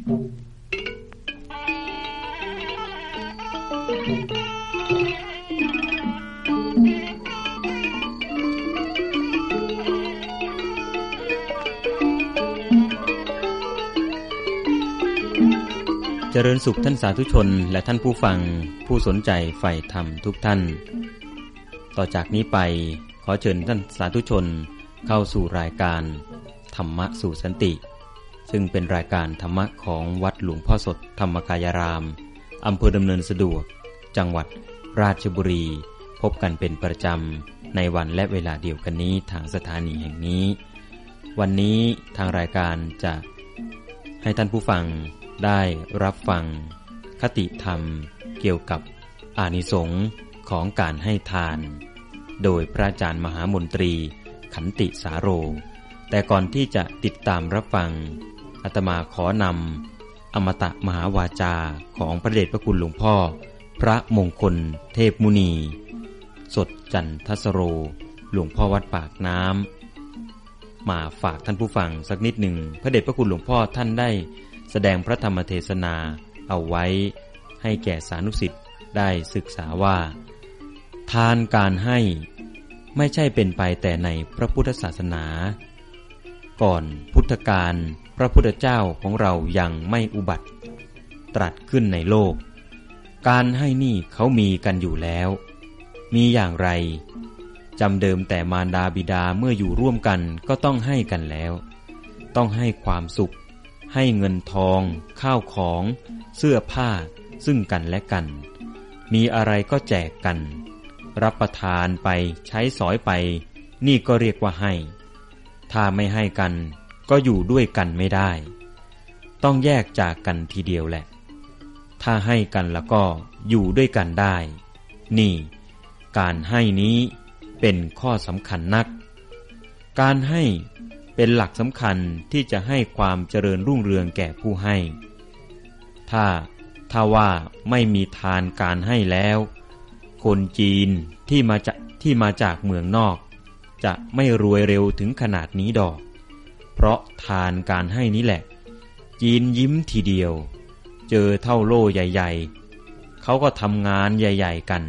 เจริญสุขท่านสาธุชนและท่านผู้ฟังผู้สนใจใฝ่ธรรมทุกท่าน ต่อจากนี้ไปขอเชิญท่านสาธุชนเข้าสู่รายการ ธรรมะสู่สันติ ซึ่งเป็นรายการธรรมะของวัดหลวงพ่อสดธรรมกายราม อำเภอดำเนินสะดวก จังหวัดราชบุรี พบกันเป็นประจำ ในวันและเวลาเดียวกันนี้ทางสถานีแห่งนี้ วันนี้ทางรายการจะให้ท่านผู้ฟังได้รับฟัง คติธรรมเกี่ยวกับอานิสงส์ของการให้ทาน โดยพระอาจารย์มหามนตรีขันติสาโร แต่ก่อนที่จะติดตามรับฟัง อาตมาขอนำอมตะมหาวาจาของพระเดชพระคุณหลวงพ่อ พระมงคล เทพมุนี สดจันทสโร หลวงพ่อวัดปากน้ำมาฝากท่านผู้ฟังสักนิดหนึ่ง พระเดชพระคุณหลวงพ่อท่านได้แสดงพระธรรมเทศนาเอาไว้ ให้แก่สานุสิทธิ์ได้ศึกษาว่า ทานการให้ไม่ใช่เป็นไปแต่ในพระพุทธศาสนา ก่อนพุทธกาล ระพุทธเจ้าของเรายังไม่อุบัติ ตรัสขึ้นในโลก การให้นี่เขามีกันอยู่แล้ว มีอย่างไรจำเดิมแต่มารดาบิดาเมื่ออยู่ร่วมกันก็ต้องให้กันแล้ว ต้องให้ความสุข ให้เงินทอง ข้าวของ เสื้อผ้า ซึ่งกันและกัน มีอะไรก็แจกกัน รับประทานไปใช้สอยไป นี่ก็เรียกว่าให้ ถ้าไม่ให้กัน ก็อยู่ด้วยกันไม่ได้ ต้องแยกจากกันทีเดียวแหละ ถ้าให้กันแล้วก็อยู่ด้วยกันได้ นี่ การให้นี้เป็นข้อสำคัญนัก การให้เป็นหลักสำคัญที่จะให้ความเจริญรุ่งเรืองแก่ผู้ให้ ถ้าถ้าว่าไม่มีทานการให้แล้ว คนจีนที่มาจากที่มาจากเมืองนอก จะไม่รวยเร็วถึงขนาดนี้ดอก เพราะทานการให้นี้แหละ จีนยิ้มทีเดียว เจอเท่าโล่ใหญ่ ๆ เขาก็ทำงานใหญ่ ๆ กัน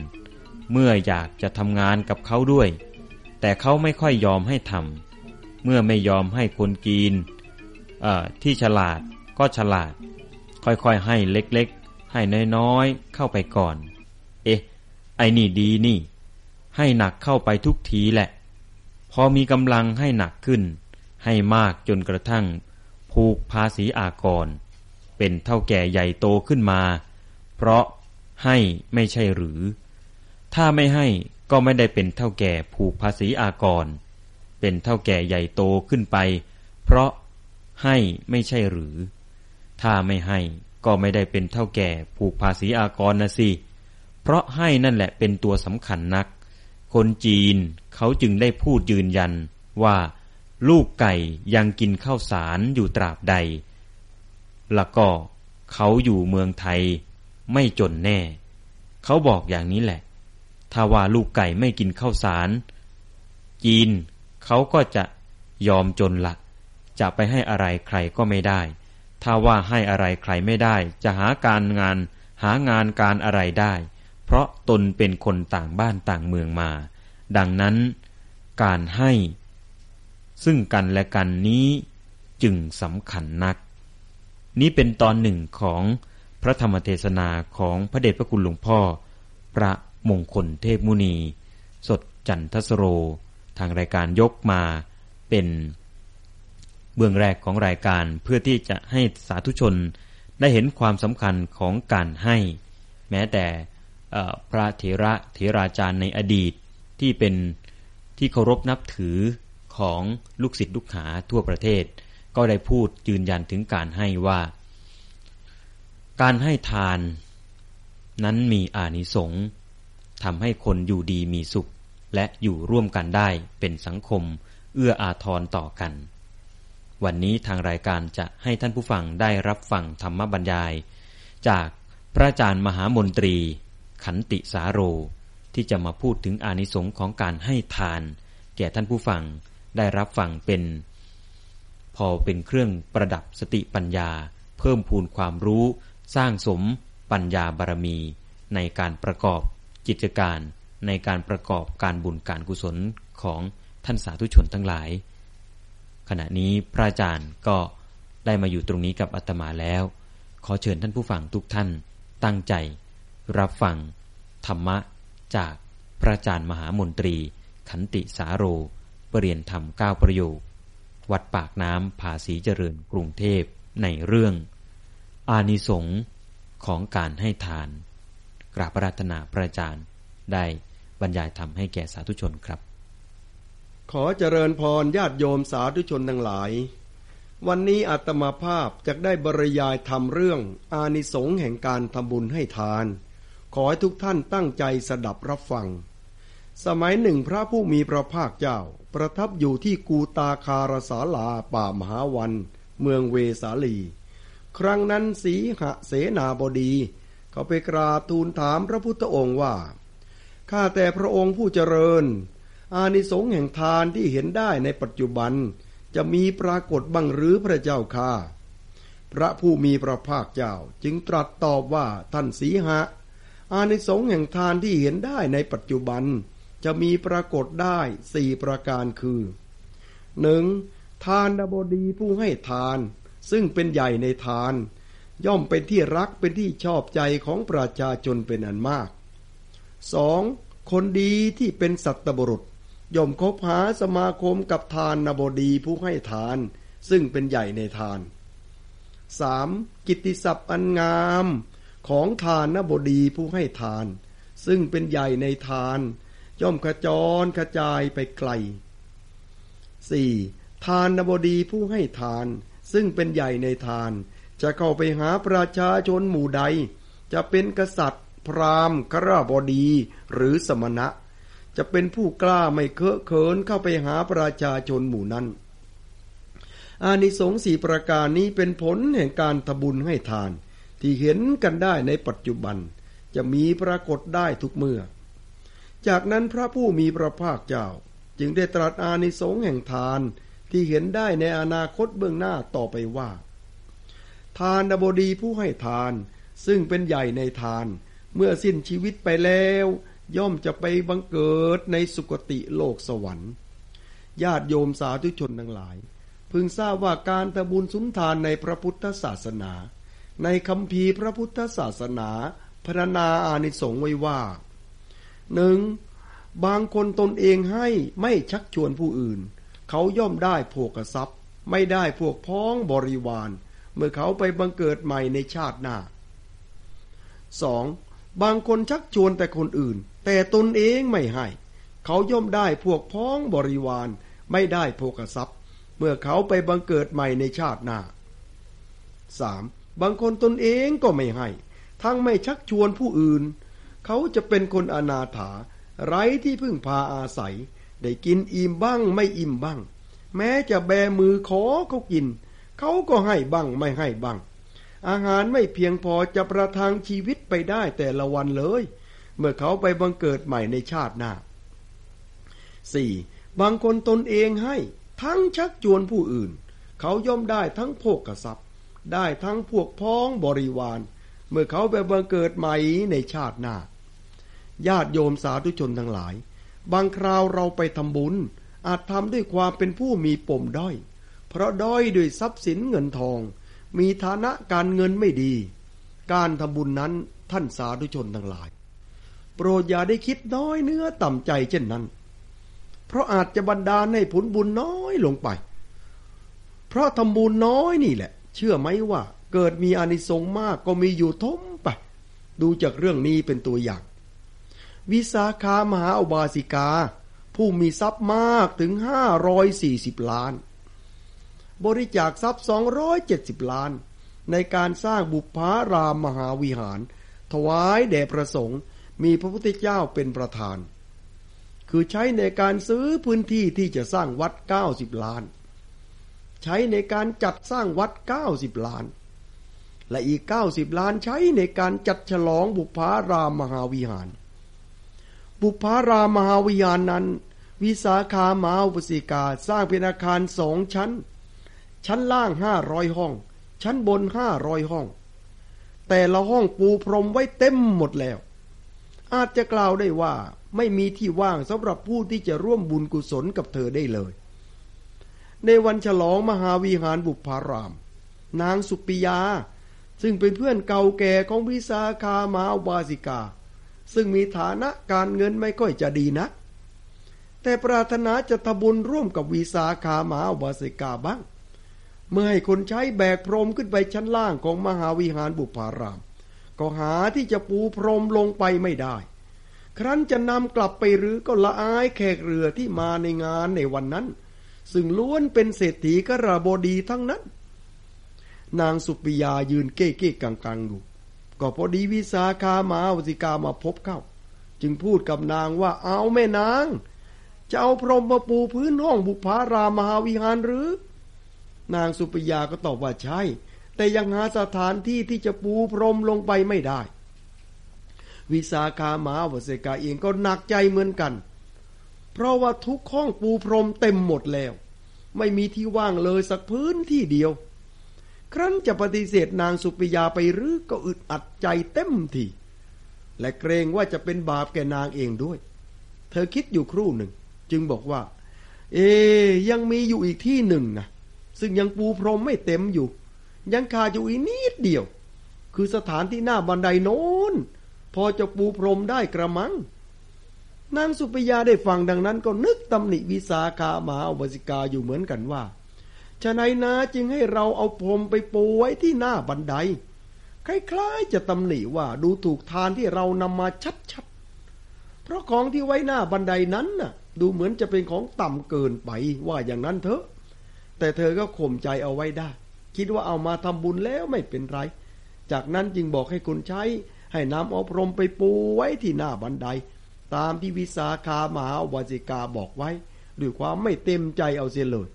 เมื่ออยากจะทำงานกับเขาด้วย แต่เขาไม่ค่อยยอมให้ทำเมื่อไม่ยอมให้คนกีนที่ฉลาดก็ฉลาด ค่อยๆให้เล็กๆ ให้น้อยๆ เข้าไปก่อน เอ๊ะ ไอ้นี่ดีนี่ ให้หนักเข้าไปทุกทีแหละ พอมีกำลังให้หนักขึ้น ให้มากจนกระทั่ง ผูกภาษีอากร เป็นเท่าแก่ใหญ่โตขึ้นมา เพราะให้ไม่ใช่หรือ ถ้าไม่ให้ก็ไม่ได้เป็นเท่าแก่ผูกภาษีอากร เป็นเท่าแก่ใหญ่โตขึ้นไป เพราะให้ไม่ใช่หรือ ถ้าไม่ให้ก็ไม่ได้เป็นเท่าแก่ผูกภาษีอากรนะสิ เพราะให้นั่นแหละเป็นตัวสำคัญนัก คนจีนเขาจึงได้พูดยืนยันว่า ลูกไก่ยังกินข้าวสารอยู่ตราบใดแล้วก็เขาอยู่เมืองไทยไม่จนแน่ เขาบอกอย่างนี้แหละ ถ้าว่าลูกไก่ไม่กินข้าวสาร จีนเขาก็จะยอมจนละจะไปให้อะไรใครก็ไม่ได้ ถ้าว่าให้อะไรใครไม่ได้ จะหาการงานหางานการอะไรได้ เพราะตนเป็นคนต่างบ้านต่างเมืองมา ดังนั้นการให้ ซึ่งกันและกันนี้จึงสำคัญนัก นี้เป็นตอนหนึ่งของพระธรรมเทศนาของพระเดชพระคุณหลวงพ่อ พระมงคลเทพมุนี สดจันทสโร ทางรายการยกมาเป็นเบื้องแรกของรายการเพื่อที่จะให้สาธุชนได้เห็นความสำคัญของการให้ แม้แต่พระเถระเถราจารย์ในอดีตที่เป็นที่เคารพนับถือ ของลูกศิษย์ลูกหาทั่วประเทศ ก็ได้พูดยืนยันถึงการให้ว่า การให้ทาน นั้นมีอานิสงส์ทำให้คนอยู่ดีมีสุข และอยู่ร่วมกันได้เป็นสังคม เอื้ออาทรต่อกัน วันนี้ทางรายการจะให้ท่านผู้ฟังได้รับฟังธรรมบรรยาย จากพระอาจารย์มหามนตรี ขันติสาโรที่จะมาพูดถึงอานิสงค์ของการให้ทาน แก่ท่านผู้ฟัง ได้รับฟังเป็น พอเป็นเครื่องประดับสติปัญญา เพิ่มพูนความรู้ สร้างสมปัญญาบารมี ในการประกอบกิจการ ในการประกอบการบุญการกุศลของท่านสาธุชนทั้งหลาย ขณะนี้พระอาจารย์ก็ได้มาอยู่ตรงนี้กับอาตมาแล้ว ขอเชิญท่านผู้ฟังทุกท่าน ตั้งใจ รับฟัง ธรรมะ จากพระอาจารย์มหามนตรี ขันติสาโร ปรริยนธรรมก้าประโยค วัดปากน้ำภาษีเจริญกรุงเทพในเรื่อง อานิสงส์ของการให้ทาน กราบราธนาพระอาจารย์ได้บรรยายธรรมให้แก่สาธุชนครับ ขอเจริญพรญาติโยมสาธุชนทั้งหลาย วันนี้อาตมาภาพจะได้บรรยายทำเรื่องอานิสงส์แห่งการทำบุญให้ทาน ขอให้ทุกท่านตั้งใจสดับรับฟัง สมัยหนึ่งพระผู้มีพระภาคเจ้า ประทับอยู่ที่กูตาคารสาลาป่ามหาวัน เมืองเวสาลี ครั้งนั้นสีหเสนาบดี เขาไปกราบทูลถามพระพุทธองค์ว่า ข้าแต่พระองค์ผู้เจริญ อานิสงส์แห่งทานที่เห็นได้ในปัจจุบัน จะมีปรากฏบังหรือพระเจ้าค่าพระผู้มีพระภาคเจ้าจึงตรัสตอบว่าท่านสีหะ อานิสงส์แห่งทานที่เห็นได้ในปัจจุบัน จะมีปรากฏได้สี่ประการคือหนึ่งทานดบดีผู้ให้ทาน ซึ่งเป็นใหญ่ในทาน ย่อมเป็นที่รักเป็นที่ชอบใจของประชาชนเป็นอันมากสองคนดีที่เป็นสัตบุรุษ ย่อมคบหาสมาคมกับทานนบดีผู้ให้ทาน ซึ่งเป็นใหญ่ในทานสามกิตติศัพท์อันงามของทานนบดีผู้ให้ทาน ซึ่งเป็นใหญ่ในทาน ย่อมขจรกระจายไปไกลสี่ทานนบดีผู้ให้ทาน ซึ่งเป็นใหญ่ในทาน จะเข้าไปหาประชาชนหมู่ใด จะเป็นกษัตริย์ พราหมณ์กราบดีหรือสมณะ จะเป็นผู้กล้าไม่เคอะเขินเข้าไปหาประชาชนหมู่นั้น อานิสงส์สี่ประการนี้เป็นผลแห่งการทบุญให้ทาน ที่เห็นกันได้ในปัจจุบัน จะมีปรากฏได้ทุกเมื่อ จากนั้นพระผู้มีพระภาคเจ้า จึงได้ตรัสอานิสงส์แห่งทานที่เห็นได้ในอนาคตเบื้องหน้าต่อไปว่า ทานบดีผู้ให้ทาน ซึ่งเป็นใหญ่ในทาน เมื่อสิ้นชีวิตไปแล้ว ย่อมจะไปบังเกิดในสุคติโลกสวรรค์ญาติโยมสาธุชนทั้งหลาย พึงทราบว่าการทำบุญสุนทานในพระพุทธศาสนา ในคำพีพระพุทธศาสนาพรรณนาอานิสงส์ไว้ว่า หนึ่งบางคนตนเองให้ไม่ชักชวนผู้อื่น เขาย่อมได้พวกทรัพย์ ไม่ได้พวกพ้องบริวาร เมื่อเขาไปบังเกิดใหม่ในชาติหน้าสองบางคนชักชวนแต่คนอื่น แต่ตนเองไม่ให้ เขาย่อมได้พวกพ้องบริวาร ไม่ได้โภกทรัพย์ เมื่อเขาไปบังเกิดใหม่ในชาติหน้าสามบางคนตนเองก็ไม่ให้ ทั้งไม่ชักชวนผู้อื่น เขาจะเป็นคนอนาถา ไร้ที่พึ่งพาอาศัย ได้กินอิ่มบ้างไม่อิ่มบ้าง แม้จะแบมือขอเขากิน เขาก็ให้บ้างไม่ให้บ้าง อาหารไม่เพียงพอจะประทังชีวิตไปได้แต่ละวันเลย เมื่อเขาไปบังเกิดใหม่ในชาติหน้า 4. บางคนตนเองให้ทั้งชักจวนผู้อื่น เขาย่อมได้ทั้งโภกทรัพย์ ได้ทั้งพวกพ้องบริวาร เมื่อเขาไปบังเกิดใหม่ในชาติหน้า ญาติโยมสาธุชนทั้งหลาย บางคราวเราไปทำบุญ อาจทำด้วยความเป็นผู้มีปมด้อย เพราะด้อยด้วยทรัพย์สินเงินทอง มีฐานะการเงินไม่ดี การทำบุญนั้นท่านสาธุชนทั้งหลาย โปรดอย่าได้คิดน้อยเนื้อต่ำใจเช่นนั้น เพราะอาจจะบันดาลให้ผลบุญน้อยลงไป เพราะทำบุญน้อยนี่แหละ เชื่อไหมว่าเกิดมีอานิสงส์มากก็มีอยู่ทมไป ดูจากเรื่องนี้เป็นตัวอย่าง วิสาขามหาอบาสิกา ผู้มีทรัพย์มากถึงห้าร้อยสี่สิบล้าน บริจาคทรัพย์ 270 ล้าน ในการสร้างบุพารามมหาวิหาร ถวายแด่พระสงฆ์มีพระพุทธเจ้าเป็นประธาน คือใช้ในการซื้อพื้นที่ที่จะสร้างวัด 90 ล้าน ใช้ในการจัดสร้างวัด 90 ล้าน และอีก 90 ล้านใช้ในการจัดฉลองบุพารามมหาวิหาร บุพารามหาวิหารนั้น วิสาขามหาอุสิกาสร้างเป็นอาคารสองชั้น ชั้นล่างห้าร้อยห้อง ชั้นบนห้าร้อยห้อง แต่ละห้องปูพรมไว้เต็มหมดแล้ว อาจจะกล่าวได้ว่าไม่มีที่ว่างสำหรับผู้ที่จะร่วมบุญกุศลกับเธอได้เลย ในวันฉลองมหาวิหารบุพาราม นางสุปิยา ซึ่งเป็นเพื่อนเก่าแก่ของวิสาขามาวาสิกา ซึ่งมีฐานะการเงินไม่ค่อยจะดีนัก แต่ปรารถนาจะทบุญร่วมกับวิสาขามาวาสิกาบ้าง เมื่อให้คนใช้แบกพรมขึ้นไปชั้นล่างของมหาวิหารบุพาราม ก็หาที่จะปูพรมลงไปไม่ได้ ครั้นจะนำกลับไปหรือก็ละอายแขกเรือที่มาในงานในวันนั้น ซึ่งล้วนเป็นเศรษฐีกระบดีทั้งนั้น นางสุปิยายืนเก้เก้กังกังอยู่ ก็พอดีวิสาขามาวสิกามาพบเข้า จึงพูดกับนางว่าเอาแม่นางจะเอาพรหมมาปูพื้นห้องบุพารามหาวิหารหรือ นางสุปยาก็ตอบว่าใช่ แต่ยังหาสถานที่ที่จะปูพรหมลงไปไม่ได้ วิสาขามหาวเสกาเองก็หนักใจเหมือนกัน เพราะว่าทุกห้องปูพรมเต็มหมดแล้ว ไม่มีที่ว่างเลยสักพื้นที่เดียว ครั้นจะปฏิเสธนางสุปิยาไปหรือก็อึดอัดใจเต็มทีและเกรงว่าจะเป็นบาปแก่นางเองด้วย เธอคิดอยู่ครู่หนึ่ง จึงบอกว่า เอ ยังมีอยู่อีกที่หนึ่งนะซึ่งยังปูพรมไม่เต็มอยู่ ยังขาดอยู่อีกนิดเดียว คือสถานที่หน้าบันไดโน้น พอจะปูพรมได้กระมังนางสุปยาได้ฟังดังนั้นก็นึกตำหนิวิสาขามหาอสิกาอยู่เหมือนกันว่า ฉะนั้นนาจึงให้เราเอาพรมไปปูไว้ที่หน้าบันได คล้ายๆจะตำหนิว่าดูถูกทานที่เรานำมาชัดๆ เพราะของที่ไว้หน้าบันไดนั้นน่ะ ดูเหมือนจะเป็นของต่ำเกินไปว่าอย่างนั้นเถอะ แต่เธอก็ข่มใจเอาไว้ได้ คิดว่าเอามาทำบุญแล้วไม่เป็นไร จากนั้นจึงบอกให้คนใช้ ให้นำเอาพรมไปปูไว้ที่หน้าบันได ตามที่วิสาขามหาวาสิกาบอกไว้ด้วยความไม่เต็มใจเอาเสียเลย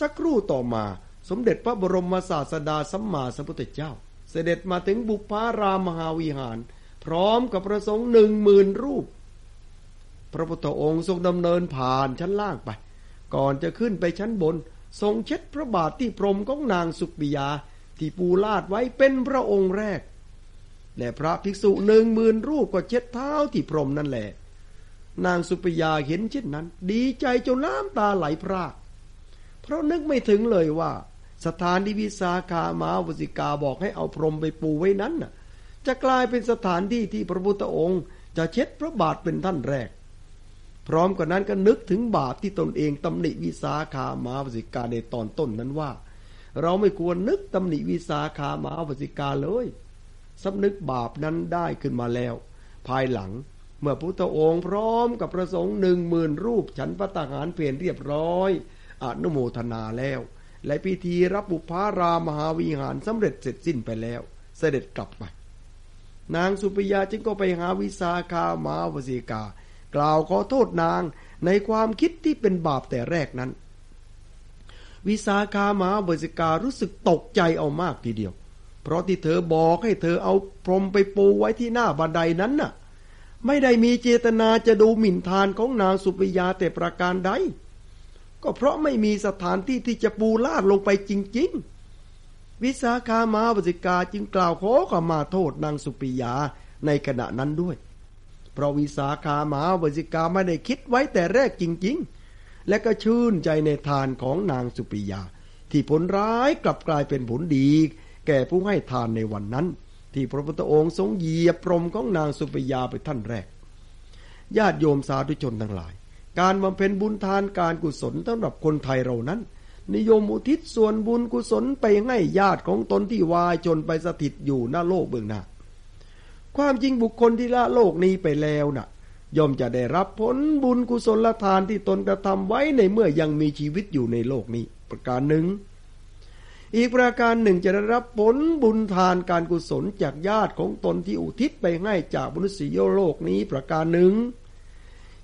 สักครู่ต่อมา สมเด็จพระบรมศาสดาสัมมาสัมพุทธเจ้า เสด็จมาถึงบุพารามมหาวิหาร พร้อมกับพระสงฆ์หนึ่งหมื่นรูป พระพุทธองค์ทรงดำเนินผ่านชั้นล่างไป ก่อนจะขึ้นไปชั้นบน ทรงเช็ดพระบาทที่พรมของนางสุปิยาที่ปูลาดไว้เป็นพระองค์แรก และพระภิกษุหนึ่งหมื่นรูปก็เช็ดเท้าที่พรมนั่นแหละนางสุปยาเห็นเช่นนั้น ดีใจจนน้ำตาไหลพราก เพราะนึกไม่ถึงเลยว่า สถานที่วิสาขามาวสิกาบอกให้เอาพรมไปปูไว้นั้นน่ะ จะกลายเป็นสถานที่ที่พระพุทธองค์จะเช็ดพระบาทเป็นท่านแรก พร้อมกันนั้นก็นึกถึงบาปที่ตนเองตำหนิวิสาขามาวสิกาในตอนต้นนั้นว่า เราไม่ควรนึกตำหนิวิสาขามาวสิกาเลยสำนึกบาปนั้นได้ขึ้นมาแล้ว ภายหลังเมื่อพุทธองค์พร้อมกับพระสงฆ์หนึ่งหมื่นรูปฉันพระตาหารเปลี่ยนเรียบร้อย อนุโมทนาแล้ว และพิธีรับบุพารามหาวิหารสำเร็จเสร็จสิ้นไปแล้ว เสด็จกลับไป นางสุปยาจึงก็ไปหาวิสาขามาวสีกา กล่าวขอโทษนางในความคิดที่เป็นบาปแต่แรกนั้น วิสาขามาวสิการู้สึกตกใจเอามากทีเดียว เพราะที่เธอบอกให้เธอเอาพรมไปปูไว้ที่หน้าบันไดนั้นน่ะ ไม่ได้มีเจตนาจะดูหมิ่นทานของนางสุปยาแต่ประการใด ก็เพราะไม่มีสถานที่ที่จะปูลาดลงไปจริง ๆ วิสาขามาวสิกาจึงกล่าวขอขมาโทษนางสุปิยาในขณะนั้นด้วย เพราะวิสาขามาวสิกาไม่ได้คิดไว้แต่แรกจริง ๆ และก็ชื่นใจในทานของนางสุปิยา ที่ผลร้ายกลับกลายเป็นผลดี แก่ผู้ให้ทานในวันนั้น ที่พระพุทธองค์ทรงเหยียบพรมของนางสุปิยาไปท่านแรก ญาติโยมสาธุชนทั้งหลาย การบำเพ็ญบุญทานการกุศลสำหรับคนไทยเรานั้น นิยมอุทิศส่วนบุญกุศลไปให้ญาติของตนที่วายจนไปสถิตอยู่หน้าโลกเบื้องหน้าความจริงบุคคลที่ละโลกนี้ไปแล้วนะ่ะ ย่อมจะได้รับผลบุญกุศลทานที่ตนกระทำไว้ในเมื่อยังมีชีวิตอยู่ในโลกนี้ ประการหนึ่ง อีกประการหนึ่งจะได้รับผลบุญทานการกุศลจากญาติของตนที่อุทิศไปให้จากมนุษยโลกนี้ประการหนึ่ง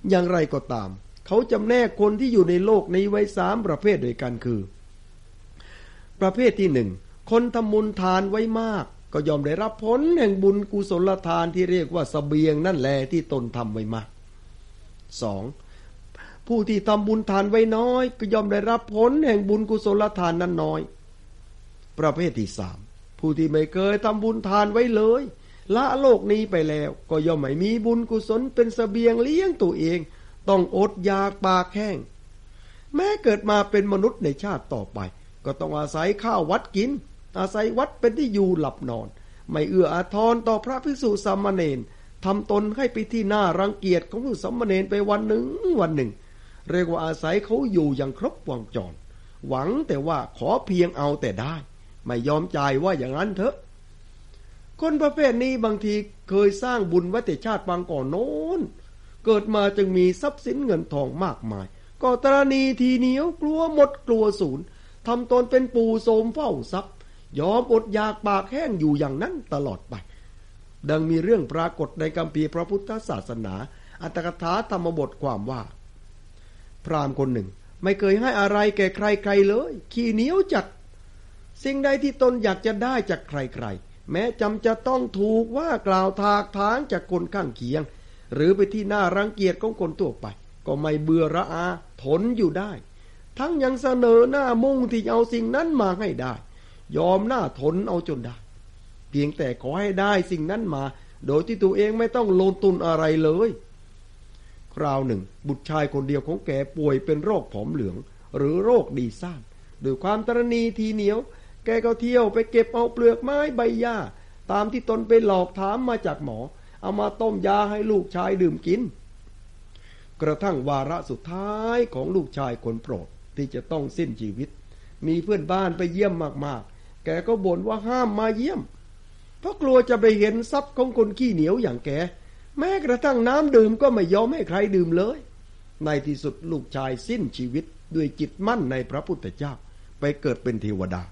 อย่างไรก็ตาม เขาจำแนกคนที่อยู่ในโลกนี้ไว้สามประเภทด้วยกันคือ ประเภทที่หนึ่งคนทำบุญทานไว้มาก ก็ยอมได้รับผลแห่งบุญกุศลทานที่เรียกว่าสเสบียงนั่นแหละที่ตนทำไว้มากสองผู้ที่ทำบุญทานไว้น้อย ก็ยอมได้รับผลแห่งบุญกุศลทานนั้นน้อย ประเภทที่สามผู้ที่ไม่เคยทำบุญทานไว้เลย ละโลกนี้ไปแล้ว ก็ย่อมไม่มีบุญกุศลเป็นสเสบียงเลี้ยงตัวเอง ต้องอดอยากปากแห้ง แม้เกิดมาเป็นมนุษย์ในชาติต่อไป ก็ต้องอาศัยข้าววัดกิน อาศัยวัดเป็นที่อยู่หลับนอน ไม่เอื้ออาทรต่อพระภิกษุสามเณรทำตนให้ไปที่หน้ารังเกียจของผู้สามเณรไปวันหนึ่งวันหนึ่ง เรียกว่าอาศัยเขาอยู่อย่างครบวงจร หวังแต่ว่าขอเพียงเอาแต่ได้ ไม่ยอมจ่ายว่าอย่างนั้นเถอะ คนประเภทนี้บางทีเคยสร้างบุญว้แต่ชาติบางก่อนโน้น เกิดมาจึงมีทรัพย์สินเงินทองมากมายก็ตรณีทีเหนียวกลัวหมดกลัวศูนย์ทำตนเป็นปูโสมเฝ้าทรัพย์ ยอมอดอยากปากแห้งอยู่อย่างนั้นตลอดไป ดังมีเรื่องปรากฏในกัมพีพระพุทธศาสนา อัตถกถาธรรมบทความว่า พรามคนหนึ่งไม่เคยให้อะไรแก่ใครๆเลย ขี้เหนียวจัด สิ่งใดที่ตนอยากจะได้จากใครๆ แม้จำจะต้องถูกว่ากล่าวทากทางจากคนข้างเคียง หรือไปที่หน้ารังเกียจของคนทั่วไป ก็ไม่เบื่อระอา ทนอยู่ได้ ทั้งยังเสนอหน้ามุ่งที่เอาสิ่งนั้นมาให้ได้ ยอมหน้าทนเอาจนได้ เพียงแต่ขอให้ได้สิ่งนั้นมา โดยที่ตัวเองไม่ต้องลงทุนอะไรเลย คราวหนึ่ง บุตรชายคนเดียวของแกป่วยเป็นโรคผอมเหลือง หรือโรคดีซ่านด้วยความตรณีทีเหนียว แกก็เที่ยวไปเก็บเอาเปลือกไม้ใบหญ้า ตามที่ตนไปหลอกถามมาจากหมอ เอามาต้มยาให้ลูกชายดื่มกิน กระทั่งวาระสุดท้ายของลูกชายคนโปรดที่จะต้องสิ้นชีวิต มีเพื่อนบ้านไปเยี่ยมมากๆ แกก็บ่นว่าห้ามมาเยี่ยม เพราะกลัวจะไปเห็นทรัพย์ของคนขี้เหนียวอย่างแก แม้กระทั่งน้ำดื่มก็ไม่ยอมให้ใครดื่มเลย ในที่สุดลูกชายสิ้นชีวิตด้วยจิตมั่นในพระพุทธเจ้า ไปเกิดเป็นเทวดา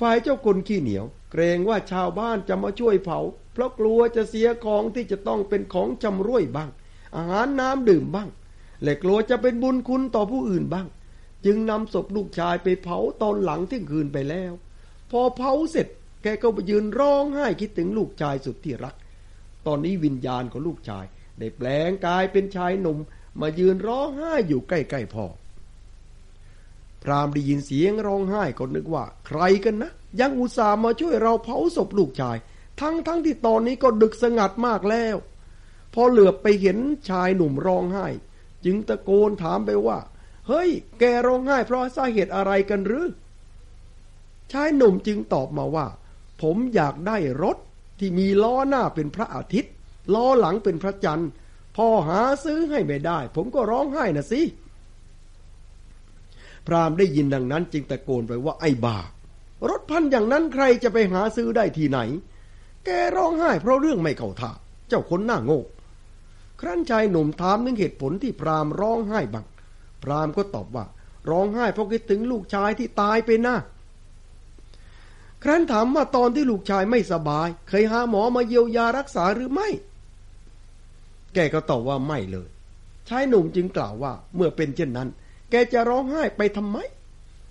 ฝ่ายเจ้าคนขี้เหนียว เกรงว่าชาวบ้านจะมาช่วยเผา เพราะกลัวจะเสียของที่จะต้องเป็นของจำรวยบ้าง อาหารน้ำดื่มบ้าง และกลัวจะเป็นบุญคุณต่อผู้อื่นบ้าง จึงนำศพลูกชายไปเผาตอนหลังที่คืนไปแล้ว พอเผาเสร็จ แกก็ไปยืนร้องไห้คิดถึงลูกชายสุดที่รัก ตอนนี้วิญญาณของลูกชาย ได้แปลงกายเป็นชายหนุ่มมายืนร้องไห้อยู่ใกล้ๆพ่อ พรามได้ยินเสียงร้องไห้ก็นึกว่า ใครกันนะ ยังอุตส่าห์มาช่วยเราเผาศพลูกชาย ทั้งๆทที่ตอนนี้ก็ดึกสงัดมากแล้ว พอเหลือบไปเห็นชายหนุ่มร้องไห้ จึงตะโกนถามไปว่า เฮ้ย แกร้องไห้เพราะสาเหตุอะไรกันหรือชายหนุ่มจึงตอบมาว่า ผมอยากได้รถที่มีล้อหน้าเป็นพระอาทิตย์ ล้อหลังเป็นพระจันทร์ พอหาซื้อให้ไม่ได้ ผมก็ร้องไห้นะสิ พราหมณ์ได้ยินดังนั้น จึงตะโกนไปว่าไอ้บารถพันอย่างนั้นใครจะไปหาซื้อได้ที่ไหน แกร้องไห้เพราะเรื่องไม่เข้าท่าเจ้าคนหน้าโง่ครั้นชายหนุ่มถามถึงเหตุผลที่พราหมณ์ร้องไห้บังพราหมณ์ก็ตอบว่า ร้องไห้เพราะคิดถึงลูกชายที่ตายไปนะครั้นถามว่าตอนที่ลูกชายไม่สบาย เคยหาหมอมาเยียวยารักษาหรือไม่ แกก็ตอบว่าไม่เลย ชายหนุ่มจึงกล่าวว่าเมื่อเป็นเช่นนั้น แกจะร้องไห้ไปทำไม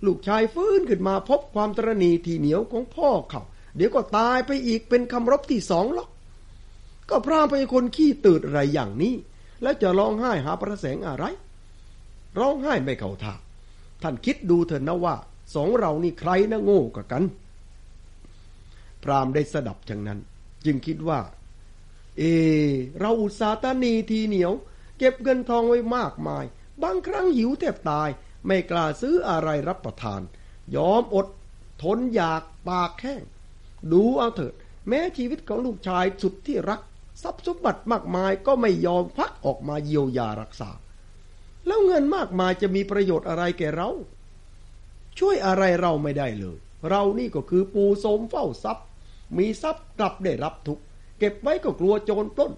ลูกชายฟื้นขึ้นมาพบความตรณีทีเหนียวของพ่อเขาเดี๋ยวก็ตายไปอีกเป็นคำรบที่สองหรอก ก็พรามไปคนขี้ตื่นอะไรอย่างนี้ แล้วจะร้องไห้หาประแสงอะไร ร้องไห้ไม่เข้าท่าท่านคิดดูเถอะนะว่า สองเรานี่ใครนะโง่กกัน พรามได้สดับจังนั้น จึงคิดว่า เอ เราอุตสาตานีทีเหนียว เก็บเงินทองไว้มากมาย บางครั้งหิวแทบตาย ไม่กล้าซื้ออะไรรับประทาน ยอมอด ทนอยากปากแห้ง ดูเอาเถิด แม้ชีวิตของลูกชายสุดที่รัก ทรัพย์สมบัติมากมายก็ไม่ยอมพักออกมาเยียวยารักษา แล้วเงินมากมายจะมีประโยชน์อะไรแก่เรา ช่วยอะไรเราไม่ได้เลย เรานี่ก็คือปูโสมเฝ้าทรัพย์ มีทรัพย์กลับได้รับทุกเก็บไว้ก็กลัวโจรปล้น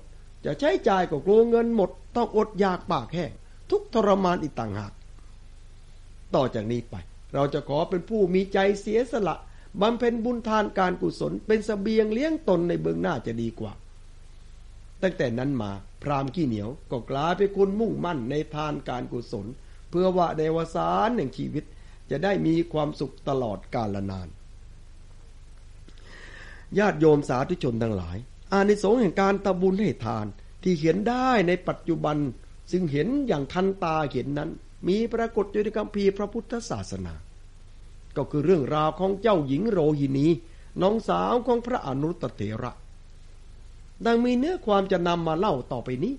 จะใช้จ่ายก็กลัวเงินหมด ต้องอดอยากปากแห้ง ทุกทรมานอีกต่างหาก ต่อจากนี้ไป เราจะขอเป็นผู้มีใจเสียสละบำเพ็ญบุญทานการกุศลเป็นสเสบียงเลี้ยงตนในเบื้องหน้าจะดีกว่า ตั้งแต่นั้นมาพรามขี้เหนียวก็กลายเป็นคนมุ่งมั่นในทานการกุศล เพื่อว่าในวสานแห่งชีวิตจะได้มีความสุขตลอดกาลนาน ญาติโยมสาธุชนทั้งหลาย อานิสงส์แห่งการตะบุญให้ทานที่เห็นได้ในปัจจุบัน ซึ่งเห็นอย่างทันตาเห็นนั้น มีปรากฏอยู่ในคัมภีร์พระพุทธศาสนา ก็คือเรื่องราวของเจ้าหญิงโรหินีน้องสาวของพระอนุตตเถระ ดังมีเนื้อความจะนำมาเล่าต่อไปนี้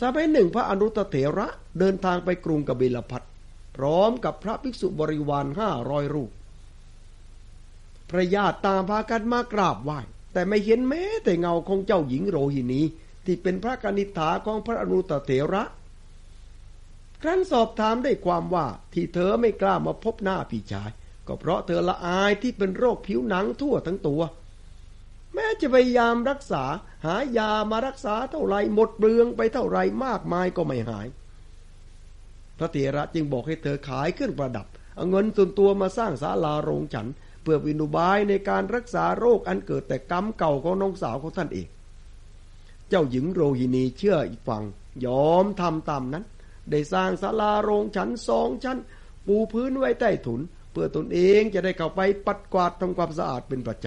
สมัยหนึ่งพระอนุตตเถระเดินทางไปกรุงกบิลพัทพร้อมกับพระภิกษุบริวารห้าร้อยรูป พระญาติตามพากันมากราบไหว้แต่ไม่เห็นแม้แต่เงาของเจ้าหญิงโรหินี ที่เป็นพระกนิษฐาของพระอนุตเถระ ครั้นสอบถามได้ความว่าที่เธอไม่กล้ามาพบหน้าพี่ชาย ก็เพราะเธอละอายที่เป็นโรคผิวหนังทั่วทั้งตัว แม้จะพยายามรักษาหายามารักษาเท่าไรหมดเปลืองไปเท่าไรมากมายก็ไม่หาย พระเถระจึงบอกให้เธอขายเครื่องประดับ เอาเงินส่วนตัวมาสร้างศาลาโรงฉัน เพื่อวินุบายในการรักษาโรคอันเกิดแต่กรรมเก่าของน้องสาวของท่านเอง เจ้าหญิงโรฮินีเชื่ออีกฝั่ง ยอมทำตามนั้น ได้สร้างศาลาโรงฉันสองชั้น ปูพื้นไว้ใต้ถุน เพื่อตนเองจะได้เข้าไปปัดกวาดทำความสะอาดเป็นประจ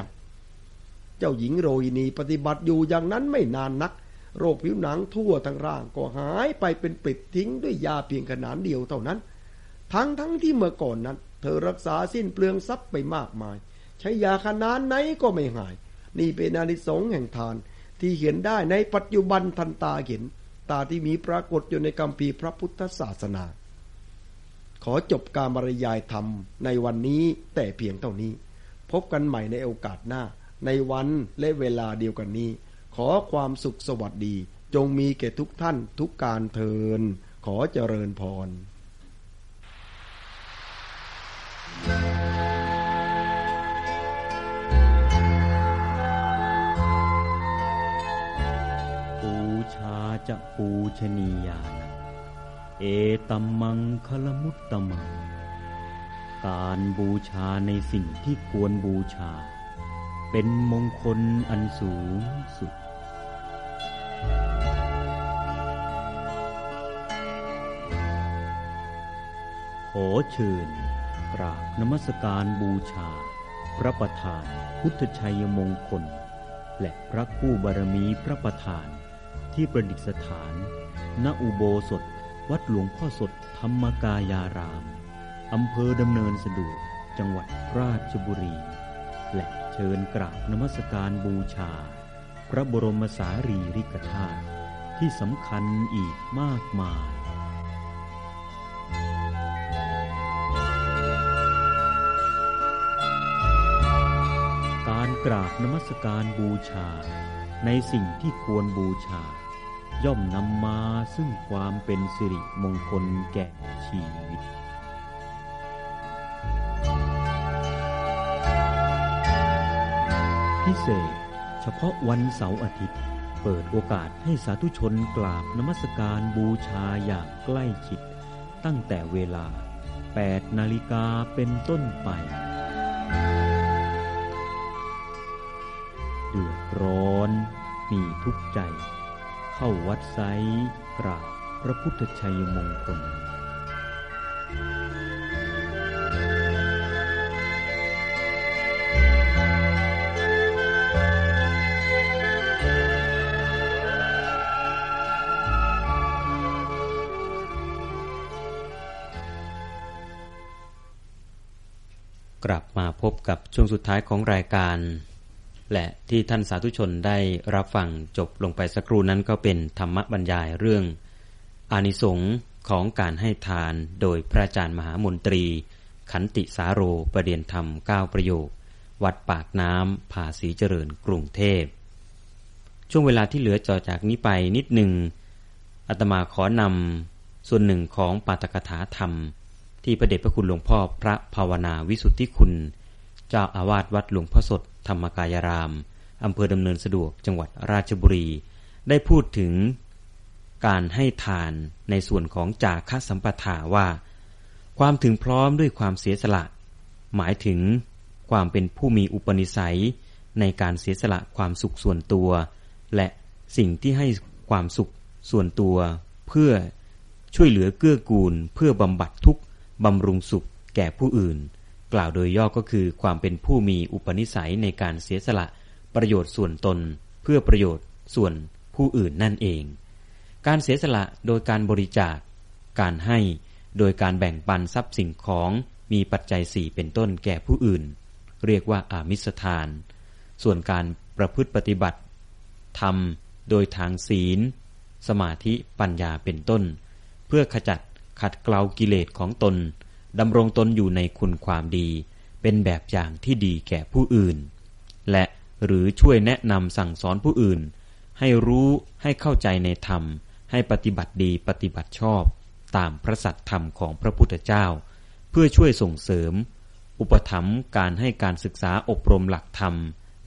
ำ เจ้าหญิงโรฮินีปฏิบัติอยู่อย่างนั้นไม่นานนัก โรคผิวหนังทั่วทั้งร่างก็หายไปเป็นปลิดทิ้งด้วยยาเพียงขนาดเดียวเท่านั้น ทั้งทั้งที่เมื่อก่อนนั้น เธอรักษาสิ้นเปลืองทรัพย์ไปมากมาย ใช้ยาขนาดไหนก็ไม่หาย นี่เป็นอานิสงส์แห่งทาน ที่เห็นได้ในปัจจุบันทันตาเห็น ตาที่มีปรากฏอยู่ในคำพีพระพุทธศาสนา ขอจบการบรรยายธรรมในวันนี้แต่เพียงเท่านี้ พบกันใหม่ในโอกาสหน้า ในวันและเวลาเดียวกันนี้ ขอความสุขสวัสดี จงมีแก่ทุกท่านทุกการเทิน ขอเจริญพร จะปูชนียานัเอตัมมังคลมุตตมัง การบูชาในสิ่งที่ควรบูชา เป็นมงคลอันสูงสุดขอเชิญกราบนมัสการบูชา พระประธานพุทธชัยมงคล และพระคู่บารมีพระประธาน ที่ประดิษฐาน ณ อุโบสถ วัดหลวงพ่อสดธรรมกายาราม อำเภอดำเนินสะดวก จังหวัดราชบุรี และเชิญกราบนมัสการบูชา พระบรมสารีริกธาตุที่สำคัญอีกมากมายการกราบนมัสการบูชา ในสิ่งที่ควรบูชา ย่อมนำมาซึ่งความเป็นสิริมงคลแก่ชีวิต พิเศษ เฉพาะวันเสาร์อาทิตย์ เปิดโอกาสให้สาธุชนกราบนมัสการบูชาอย่างใกล้ชิด ตั้งแต่เวลา 8 นาฬิกาเป็นต้นไป เดือดร้อน มีทุกใจ เข้าวัดไซกราบพระพุทธชัยมงคลกลับมาพบกับช่วงสุดท้ายของรายการ และที่ท่านสาธุชนได้รับฟังจบลงไปสักครู่นั้นก็เป็นธรรมบรรยายเรื่อง อานิสงส์ของการให้ทานโดยพระอาจารย์มหามนตรี ขันติสาโรประเดียนธรรมก้าประโยค วัดปากน้ำผาสีเจริญกรุงเทพ ช่วงเวลาที่เหลือจอจากนี้ไปนิดหนึ่งอาตมาขอนำส่วนหนึ่งของปาตกถาธรรม ที่พระเดชพระคุณหลวงพ่อพระภาวนาวิสุทธิคุณ เจ้าอาวาสวัดหลวงพ่อสดธรรมกายราม อำเภอดำเนินสะดวกจังหวัดราชบุรี ได้พูดถึงการให้ทานในส่วนของจาคสัมปทาว่า ความถึงพร้อมด้วยความเสียสละ หมายถึงความเป็นผู้มีอุปนิสัย ในการเสียสละความสุขส่วนตัว และสิ่งที่ให้ความสุขส่วนตัว เพื่อช่วยเหลือเกื้อกูล เพื่อบำบัดทุกข์บำรุงสุขแก่ผู้อื่น กล่าวโดยย่อก็คือความเป็นผู้มีอุปนิสัยในการเสียสละประโยชน์ส่วนตน เพื่อประโยชน์ส่วนผู้อื่นนั่นเอง การเสียสละโดยการบริจาค การให้โดยการแบ่งปันทรัพย์สิ่งของมีปัจจัยสี่เป็นต้นแก่ผู้อื่น เรียกว่าอามิสทาน ส่วนการประพฤติปฏิบัติทำโดยทางศีล สมาธิปัญญาเป็นต้น เพื่อขจัดขัดเกลากิเลสของตน ดำรงตนอยู่ในคุณความดี เป็นแบบอย่างที่ดีแก่ผู้อื่น และหรือช่วยแนะนำสั่งสอนผู้อื่น ให้รู้ให้เข้าใจในธรรม ให้ปฏิบัติดีปฏิบัติชอบ ตามพระสัตธรรมของพระพุทธเจ้า เพื่อช่วยส่งเสริม อุปถัมภ์การให้การศึกษาอบรมหลักธรรม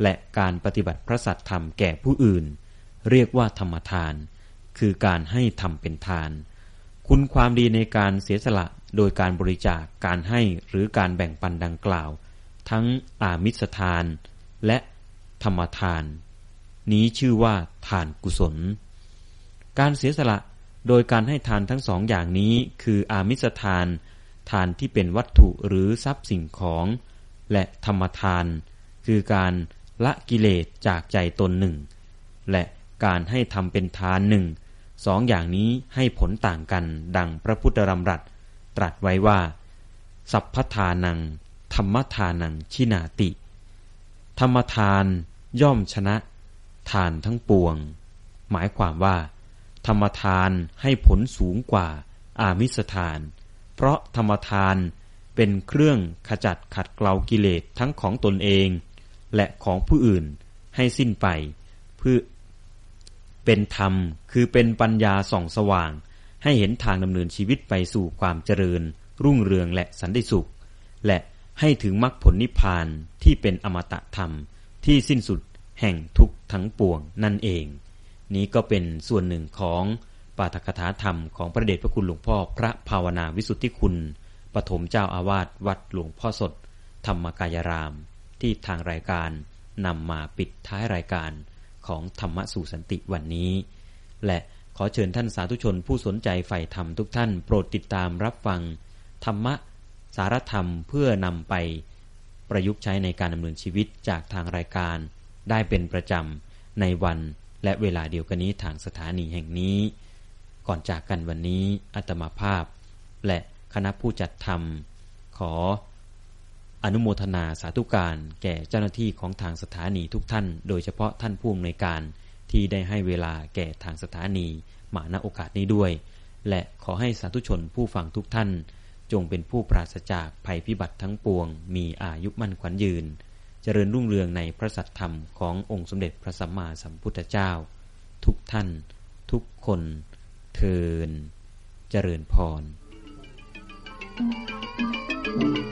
และการปฏิบัติพระสัตธรรมแก่ผู้อื่น เรียกว่าธรรมทาน คือการให้ทำเป็นทาน คุณความดีในการเสียสละ โดยการบริจาคการให้หรือการแบ่งปันดังกล่าว ทั้งอามิสทาน และธรรมทาน นี้ชื่อว่าทานกุศล การเสียสละโดยการให้ทานทั้งสองอย่างนี้คืออามิสทาน ทานที่เป็นวัตถุหรือทรัพย์สิ่งของ และธรรมทาน คือการละกิเลสจากใจตนหนึ่ง และการให้ทำเป็นทานหนึ่งสองอย่างนี้ให้ผลต่างกันดังพระพุทธรำรัส ตรัสไว้ว่า สัพพทานัง ธรรมทานังชินาติ ธรรมทานย่อมชนะ ทานทั้งปวง หมายความว่า ธรรมทานให้ผลสูงกว่าอามิสทาน เพราะธรรมทานเป็นเครื่องขจัดขัดเกลากิเลสทั้งของตนเอง และของผู้อื่นให้สิ้นไปเพื่อเป็นธรรมคือเป็นปัญญาส่องสว่าง ให้เห็นทางดำเนินชีวิตไปสู่ความเจริญ รุ่งเรืองและสันติสุข และให้ถึงมรรคผลนิพพานที่เป็นอมตะธรรมที่สิ้นสุดแห่งทุกทั้งปวงนั่นเอง นี้ก็เป็นส่วนหนึ่งของปาฐกถาธรรมของพระเดชพระคุณหลวงพ่อพระภาวนาวิสุทธิคุณปฐมเจ้าอาวาสวัดหลวงพ่อสด ธรรมกายราม ที่ทางรายการนำมาปิดท้ายรายการของธรรมสู่สันติวันนี้ และ ขอเชิญท่านสาธุชนผู้สนใจใฝ่ธรรมทุกท่าน โปรดติดตามรับฟัง ธรรมะ สารธรรมเพื่อนำไป ประยุกต์ใช้ในการดำเนินชีวิตจากทางรายการ ได้เป็นประจำในวันและเวลาเดียวกันนี้ทางสถานีแห่งนี้ ก่อนจากกันวันนี้อัตมาภาพ และคณะผู้จัดทำขอ อนุโมทนาสาธุการแก่เจ้าหน้าที่ของทางสถานีทุกท่าน โดยเฉพาะท่านผู้อำนวยการ ที่ได้ให้เวลาแก่ทางสถานีมาณโอกาสนี้ด้วย และขอให้สาธุชนผู้ฟังทุกท่าน จงเป็นผู้ปราศจากภัยพิบัติทั้งปวง มีอายุมั่นขวัญยืน เจริญรุ่งเรืองในพระสัตธรรมขององค์สมเด็จพระสัมมาสัมพุทธเจ้า ทุกท่าน ทุกคน เทินเจริญพร Thank you.